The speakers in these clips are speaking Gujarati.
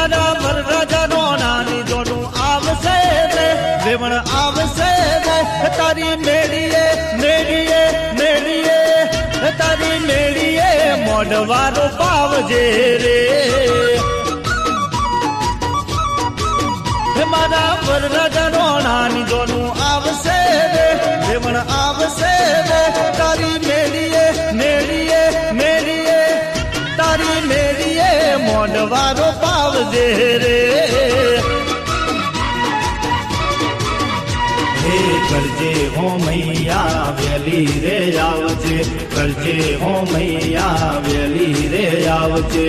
મારા વરરાજાનો નાની જોડું આવશે રે આવશે રે. તારી મેળીએ મેળીએ મેળીએ તારી મેળીએ મોઢવારો પાવજે રે. મારા વરરાજાનો નાની જોનું આવશે રે વેવણ આવશે રે. તારી મેળીએ મેળીએ મેળીએ, તારી મેળીએ મોઢવારો પાવજે રે હે કરજે હો મૈયા વેલી રે આવજે કરજે હો મૈયા વેલી રે આવજે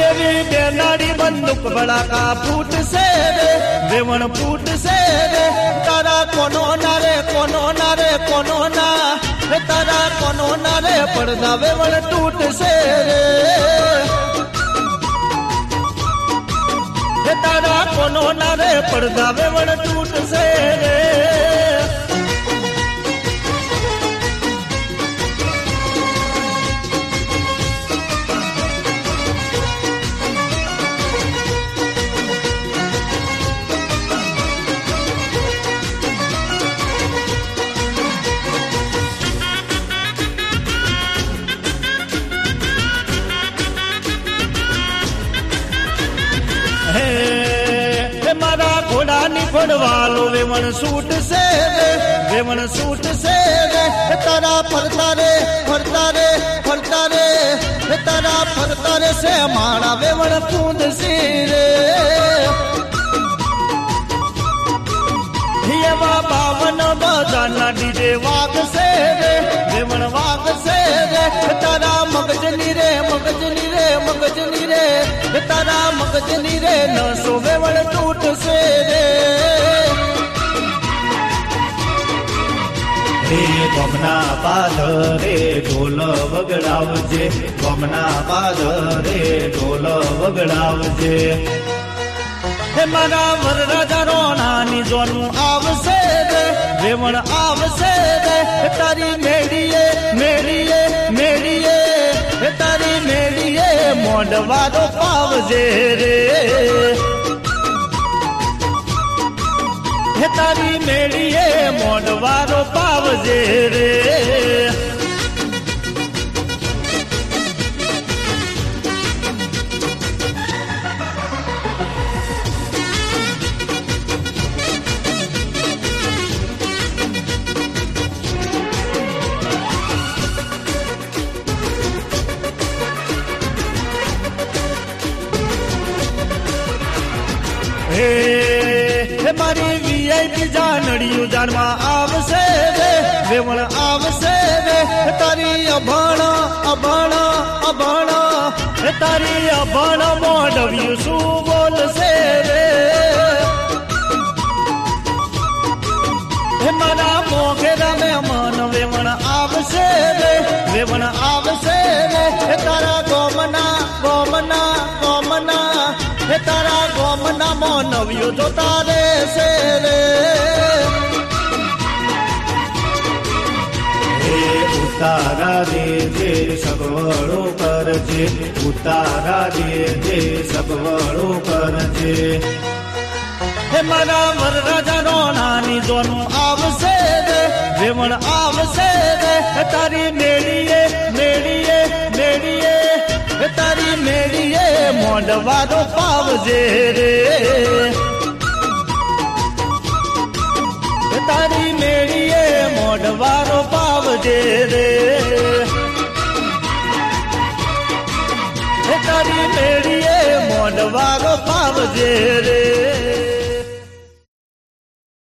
એવી બેનાડી બંદૂક બળાકા ફૂટશે રે વેવણ ફૂટશે રે તારા કોનો ના રે કોનો ના રે કોનો ના તારા કોનો ના રે પડદા વેવણ તૂટશે રે કોનો ના રે પડદા વેવણ તૂટશે રે Hey મારા ઘોડાની ફળવાલો વેવણ સૂટ છે રે વેવણ સૂટ છે રે તારા ફરતા રે ફરતા રે ફરતા રે. તારા ફરતા રે છે મારા વેવણ પૂંદ રે એવા બાવન બધાના ડીજે વાગશે રે વેવણ વાગશે રે તારા મગજની રે, મગજની મગજની રે તારા મગજની રે નસો વેવણ તૂટશે રે. હે પાદ રે ઢોલ વગડાવજે. ગમના પાદરે ઢોલ વગડાવજે. હે મારા વરરાજાનો નાની જોનું આવશે રે રેવણ આવશે રે તારી મેળીએ મોઢવારો પાવજે રે. હે તારી મેળીએ મોડવારો પાવજે રે. હે મારી વીઆઈપી જાનડિયું જાણવા આવશે રે વેવણ આવશે રે તારી અભણ અભણ અભણ, હે તારી અભણ મોડવ્યું શું બોલશે રે હે મારા મોઘેરા મહેમાન વેવણ આવશે રે વેવણ મોનવ્યો જોતા રહેશે રે ઉતારા દેજે સગવડો કરજે ઉતારા દેજે સગવડો કરજે. હે મારા વરરાજાનો નાની જોનું આવશે રે વેવણ આવશે રે. તારી મેળીએ મેળીએ મેળીએ. તારી મેળીએ મોડવાનો પાવજે રે. મોઢવારો પાવજે રે તારી મેળીએ મોઢવારો પાવજે રે